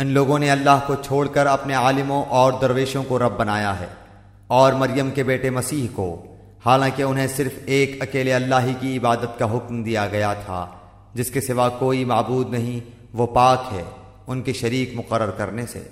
ان لوگوں نے اللہ کو چھوڑ کر اپنے عالموں اور درویشوں کو رب بنایا ہے اور مریم کے بیٹے مسیح کو، حالانکہ انہیں صرف ایک اکیلے اللہ ہی کی عبادت کا حکم دیا گیا تھا، جس کے سوا کوئی معبود نہیں، وہ پاک ہے، ان کے شریک مقرر کرنے سے۔